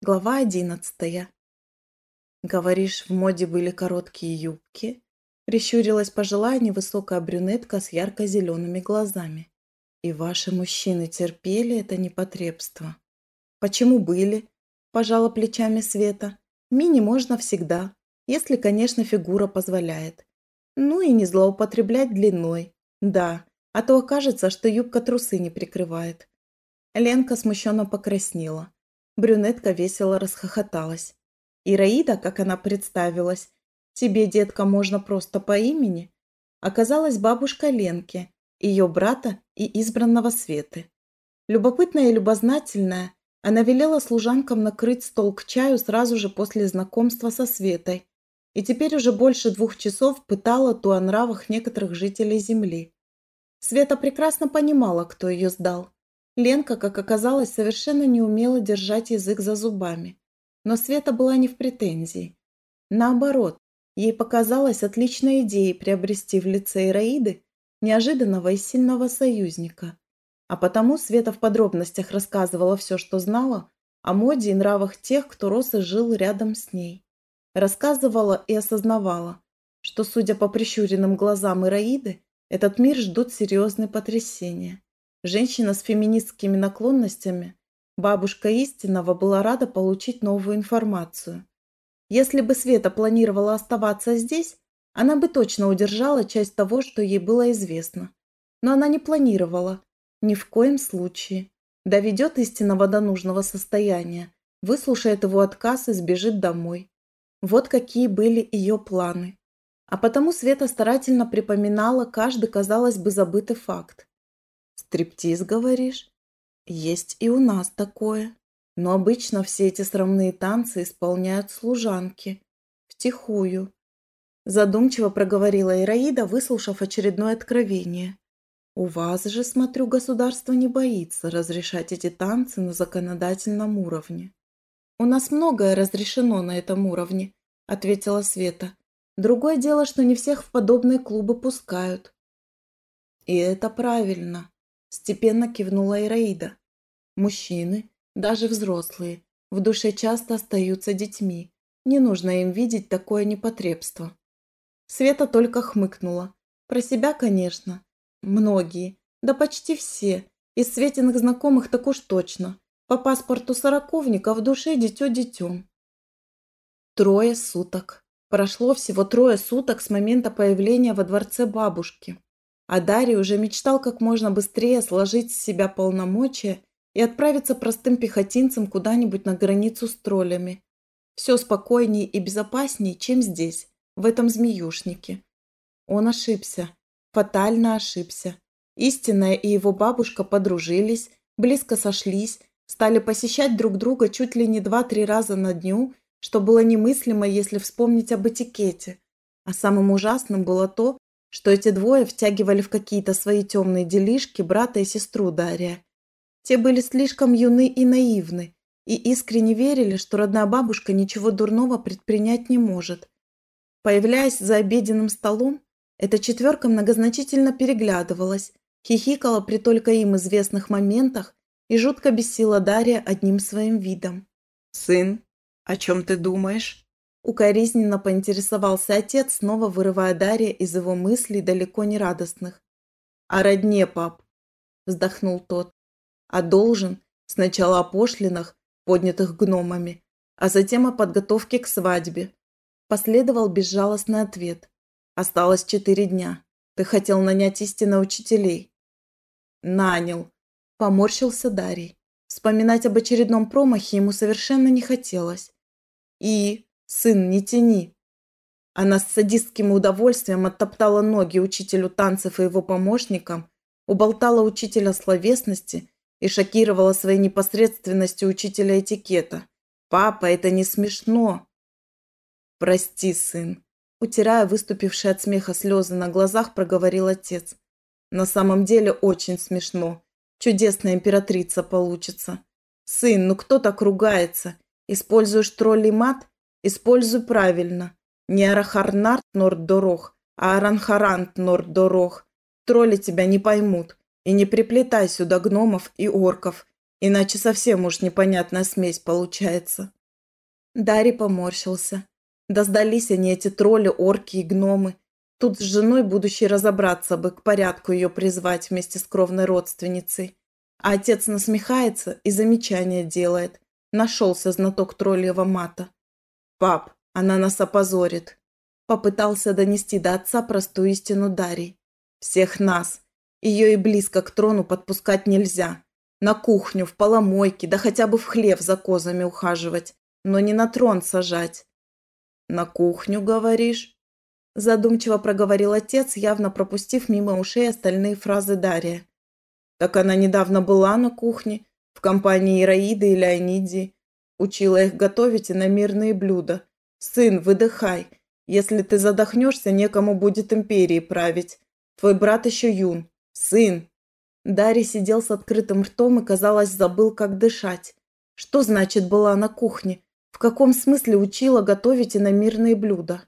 Глава одиннадцатая. «Говоришь, в моде были короткие юбки?» Прищурилась пожилая невысокая брюнетка с ярко-зелеными глазами. «И ваши мужчины терпели это непотребство?» «Почему были?» – пожала плечами Света. «Мини можно всегда, если, конечно, фигура позволяет. Ну и не злоупотреблять длиной. Да, а то окажется, что юбка трусы не прикрывает». Ленка смущенно покраснела. Брюнетка весело расхохоталась. Ираида, как она представилась, тебе, детка, можно просто по имени, оказалась бабушка Ленки, ее брата и избранного Светы. Любопытная и любознательная, она велела служанкам накрыть стол к чаю сразу же после знакомства со Светой и теперь уже больше двух часов пытала ту о нравах некоторых жителей Земли. Света прекрасно понимала, кто ее сдал. Ленка, как оказалось, совершенно не умела держать язык за зубами. Но Света была не в претензии. Наоборот, ей показалась отличной идеей приобрести в лице Ираиды неожиданного и сильного союзника. А потому Света в подробностях рассказывала все, что знала, о моде и нравах тех, кто рос и жил рядом с ней. Рассказывала и осознавала, что, судя по прищуренным глазам Ираиды, этот мир ждут серьезные потрясения. Женщина с феминистскими наклонностями, бабушка истинного, была рада получить новую информацию. Если бы Света планировала оставаться здесь, она бы точно удержала часть того, что ей было известно. Но она не планировала. Ни в коем случае. Доведет истинного до нужного состояния, выслушает его отказ и сбежит домой. Вот какие были ее планы. А потому Света старательно припоминала каждый, казалось бы, забытый факт. Стриптиз, говоришь? Есть и у нас такое. Но обычно все эти срамные танцы исполняют служанки. Втихую. Задумчиво проговорила Ираида, выслушав очередное откровение. У вас же, смотрю, государство не боится разрешать эти танцы на законодательном уровне. У нас многое разрешено на этом уровне, ответила Света. Другое дело, что не всех в подобные клубы пускают. И это правильно. Степенно кивнула Ираида. Мужчины, даже взрослые, в душе часто остаются детьми. Не нужно им видеть такое непотребство. Света только хмыкнула. Про себя, конечно. Многие, да почти все. Из Светиных знакомых так уж точно. По паспорту сороковника в душе дитё детем. Трое суток. Прошло всего трое суток с момента появления во дворце бабушки. А Дарий уже мечтал как можно быстрее сложить с себя полномочия и отправиться простым пехотинцем куда-нибудь на границу с троллями. Все спокойнее и безопаснее, чем здесь, в этом змеюшнике. Он ошибся, фатально ошибся. Истинная и его бабушка подружились, близко сошлись, стали посещать друг друга чуть ли не два-три раза на дню, что было немыслимо, если вспомнить об этикете. А самым ужасным было то, что эти двое втягивали в какие-то свои темные делишки брата и сестру Дария. Те были слишком юны и наивны, и искренне верили, что родная бабушка ничего дурного предпринять не может. Появляясь за обеденным столом, эта четверка многозначительно переглядывалась, хихикала при только им известных моментах и жутко бесила Дарья одним своим видом. «Сын, о чем ты думаешь?» Укоризненно поинтересовался отец, снова вырывая Дарья из его мыслей далеко не радостных. «О родне, пап!» – вздохнул тот. «А должен сначала о пошлинах, поднятых гномами, а затем о подготовке к свадьбе». Последовал безжалостный ответ. «Осталось четыре дня. Ты хотел нанять истинно учителей». «Нанял», – поморщился Дарий. Вспоминать об очередном промахе ему совершенно не хотелось. «И...» «Сын, не тяни!» Она с садистским удовольствием оттоптала ноги учителю танцев и его помощникам, уболтала учителя словесности и шокировала своей непосредственностью учителя этикета. «Папа, это не смешно!» «Прости, сын!» Утирая выступившие от смеха слезы на глазах, проговорил отец. «На самом деле очень смешно. Чудесная императрица получится. Сын, ну кто так ругается? Используешь троллей мат? Используй правильно. Не Арахарнарт Норддорог, а Аранхарант Норддорог. Тролли тебя не поймут. И не приплетай сюда гномов и орков. Иначе совсем уж непонятная смесь получается. Дарий поморщился. Да сдались они, эти тролли, орки и гномы. Тут с женой будущей разобраться бы, к порядку ее призвать вместе с кровной родственницей. А отец насмехается и замечания делает. Нашелся знаток тролльего мата. «Пап, она нас опозорит!» Попытался донести до отца простую истину Дарий. «Всех нас. Ее и близко к трону подпускать нельзя. На кухню, в поломойке, да хотя бы в хлев за козами ухаживать, но не на трон сажать». «На кухню, говоришь?» Задумчиво проговорил отец, явно пропустив мимо ушей остальные фразы Дария. Так она недавно была на кухне, в компании Ираиды и Леонидии. Учила их готовить и на мирные блюда. «Сын, выдыхай. Если ты задохнешься, некому будет империей править. Твой брат еще юн. Сын!» Дарий сидел с открытым ртом и, казалось, забыл, как дышать. Что значит была на кухне? В каком смысле учила готовить и на мирные блюда?